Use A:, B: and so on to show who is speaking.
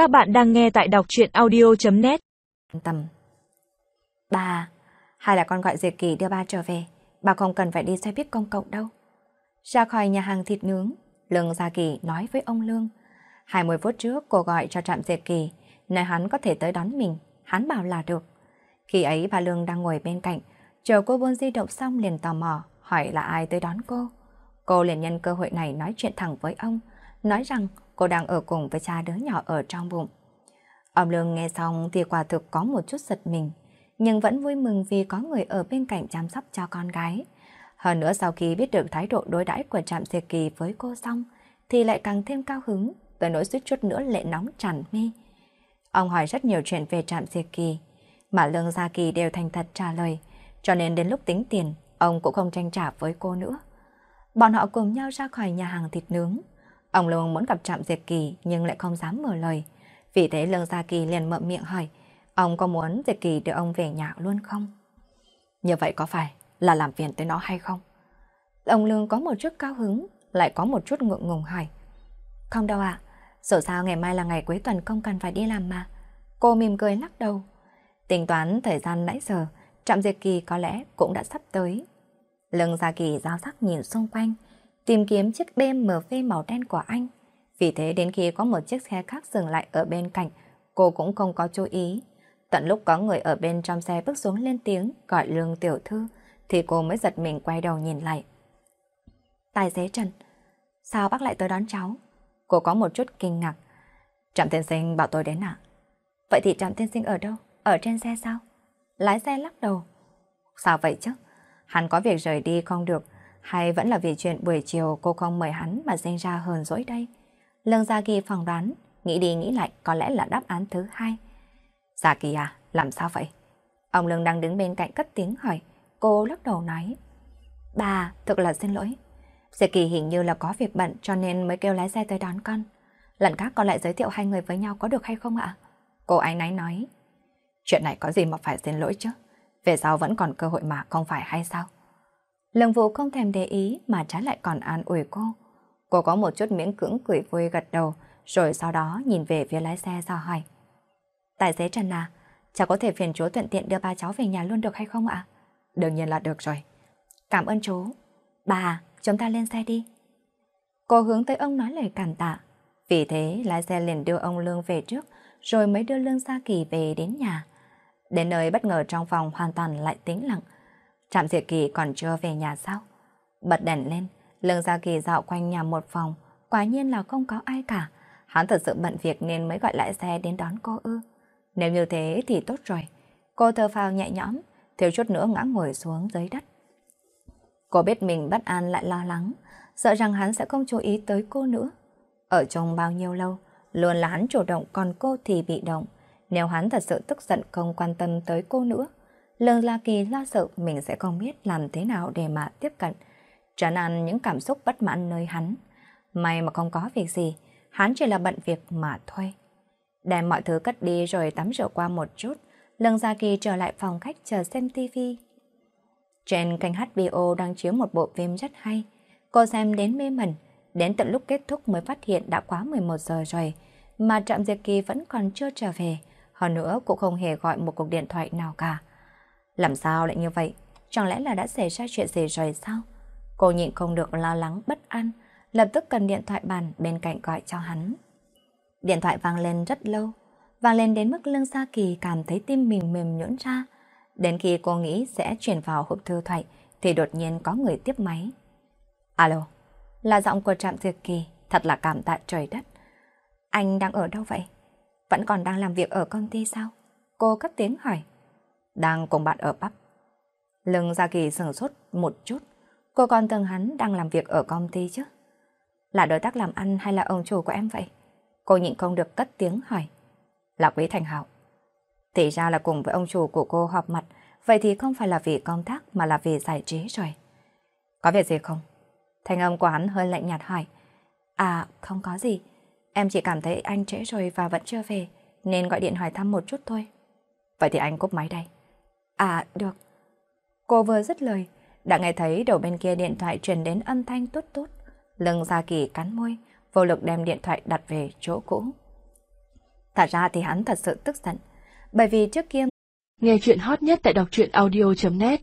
A: Các bạn đang nghe tại đọc truyện audio.net
B: Tầm Ba, hay là con gọi Diệp Kỳ đưa ba trở về, bà không cần phải đi xe buýt công cộng đâu. Ra khỏi nhà hàng thịt nướng, Lương Gia Kỳ nói với ông Lương. 20 phút trước cô gọi cho trạm Diệp Kỳ, nói hắn có thể tới đón mình, hắn bảo là được. Khi ấy bà Lương đang ngồi bên cạnh, chờ cô buôn di động xong liền tò mò, hỏi là ai tới đón cô. Cô liền nhân cơ hội này nói chuyện thẳng với ông, nói rằng cô đang ở cùng với cha đứa nhỏ ở trong bụng. Ông Lương nghe xong thì quả thực có một chút giật mình, nhưng vẫn vui mừng vì có người ở bên cạnh chăm sóc cho con gái. Hơn nữa sau khi biết được thái độ đối đãi của Trạm Diệt Kỳ với cô xong, thì lại càng thêm cao hứng, tới nỗi suýt chút nữa lệ nóng tràn mi. Ông hỏi rất nhiều chuyện về Trạm Diệt Kỳ, mà Lương Gia Kỳ đều thành thật trả lời, cho nên đến lúc tính tiền, ông cũng không tranh trả với cô nữa. Bọn họ cùng nhau ra khỏi nhà hàng thịt nướng. Ông Lương muốn gặp Trạm Diệt Kỳ nhưng lại không dám mở lời. Vì thế Lương Gia Kỳ liền mở miệng hỏi, ông có muốn Diệt Kỳ đưa ông về nhà luôn không? Như vậy có phải là làm phiền tới nó hay không? Ông Lương có một chút cao hứng, lại có một chút ngượng ngùng hỏi. Không đâu ạ, à, dù sao ngày mai là ngày cuối tuần không cần phải đi làm mà. Cô mỉm cười lắc đầu. Tính toán thời gian nãy giờ, Trạm Diệt Kỳ có lẽ cũng đã sắp tới. Lương Gia Kỳ giao sắc nhìn xung quanh, tìm kiếm chiếc BMW màu đen của anh. Vì thế đến khi có một chiếc xe khác dừng lại ở bên cạnh, cô cũng không có chú ý. Tận lúc có người ở bên trong xe bước xuống lên tiếng gọi Lương Tiểu Thư, thì cô mới giật mình quay đầu nhìn lại. Tài xế Trần, sao bác lại tới đón cháu? Cô có một chút kinh ngạc. Trạm tiên sinh bảo tôi đến ạ. Vậy thì trạm tiên sinh ở đâu? Ở trên xe sao? Lái xe lắc đầu. Sao vậy chứ? Hắn có việc rời đi không được, hay vẫn là vì chuyện buổi chiều cô không mời hắn mà sinh ra hờn dỗi đây? Lương Gia Kỳ phỏng đoán, nghĩ đi nghĩ lại có lẽ là đáp án thứ hai. Gia Kỳ à, làm sao vậy? Ông Lương đang đứng bên cạnh cất tiếng hỏi, cô lắc đầu nói. Bà, thực là xin lỗi. Gia Kỳ hình như là có việc bận cho nên mới kêu lái xe tới đón con. Lần khác con lại giới thiệu hai người với nhau có được hay không ạ? Cô ấy náy nói. Chuyện này có gì mà phải xin lỗi chứ? Về sau vẫn còn cơ hội mà không phải hay sao? Lương Vũ không thèm để ý mà trái lại còn an ủi cô. Cô có một chút miễn cưỡng cười vui gật đầu, rồi sau đó nhìn về phía lái xe ra hỏi. Tài xế Trần à, cháu có thể phiền chú thuận tiện đưa ba cháu về nhà luôn được hay không ạ? Đương nhiên là được rồi. Cảm ơn chú. Bà, à, chúng ta lên xe đi. Cô hướng tới ông nói lời cảm tạ. Vì thế lái xe liền đưa ông Lương về trước, rồi mới đưa Lương Sa Kỳ về đến nhà. Đến nơi bất ngờ trong phòng hoàn toàn lại tĩnh lặng. Trạm Diệt Kỳ còn chưa về nhà sao? Bật đèn lên, Lương Gia Kỳ dạo quanh nhà một vòng, quả nhiên là không có ai cả. Hắn thật sự bận việc nên mới gọi lại xe đến đón cô ư. Nếu như thế thì tốt rồi. Cô thơ phào nhẹ nhõm, thiếu chút nữa ngã ngồi xuống dưới đất. Cô biết mình bất an lại lo lắng, sợ rằng hắn sẽ không chú ý tới cô nữa. Ở trong bao nhiêu lâu, luôn là hắn chủ động còn cô thì bị động. Nếu hắn thật sự tức giận không quan tâm tới cô nữa, Lương La Kỳ lo sợ mình sẽ không biết làm thế nào để mà tiếp cận, trấn an những cảm xúc bất mãn nơi hắn. May mà không có việc gì, hắn chỉ là bận việc mà thôi. Đem mọi thứ cất đi rồi tắm rửa qua một chút, Lương Gia Kỳ trở lại phòng khách chờ xem tivi. Trên kênh HBO đang chiếu một bộ phim rất hay. Cô xem đến mê mẩn, đến tận lúc kết thúc mới phát hiện đã quá 11 giờ rồi, mà Trạm Diệp Kỳ vẫn còn chưa trở về. Hơn nữa cũng không hề gọi một cuộc điện thoại nào cả. Làm sao lại như vậy? Chẳng lẽ là đã xảy ra chuyện gì rồi sao? Cô nhịn không được lo lắng bất an, lập tức cần điện thoại bàn bên cạnh gọi cho hắn. Điện thoại vang lên rất lâu, vang lên đến mức lương Sa Kỳ cảm thấy tim mình mềm nhũn ra. Đến khi cô nghĩ sẽ chuyển vào hộp thư thoại thì đột nhiên có người tiếp máy. Alo, là giọng của Trạm diệt Kỳ, thật là cảm tạ trời đất. Anh đang ở đâu vậy? Vẫn còn đang làm việc ở công ty sao? Cô cất tiếng hỏi. Đang cùng bạn ở bắp Lưng Gia Kỳ sửng sốt một chút. Cô còn tưởng hắn đang làm việc ở công ty chứ. Là đối tác làm ăn hay là ông chủ của em vậy? Cô nhịn không được cất tiếng hỏi. Là Quý Thành Hảo. Thì ra là cùng với ông chủ của cô họp mặt, vậy thì không phải là vì công tác mà là vì giải trí rồi. Có việc gì không? Thành âm của hắn hơi lạnh nhạt hỏi. À, không có gì. Em chỉ cảm thấy anh trễ rồi và vẫn chưa về, nên gọi điện hỏi thăm một chút thôi. Vậy thì anh cúp máy đây. À, được. Cô vừa dứt lời, đã nghe thấy đầu bên kia điện thoại truyền đến âm thanh tốt tốt. Lưng Gia Kỳ cắn môi, vô lực đem điện thoại đặt về chỗ cũ. Thật ra thì hắn thật sự tức giận, bởi vì trước kia
A: Nghe chuyện hot nhất tại đọc truyện audio.net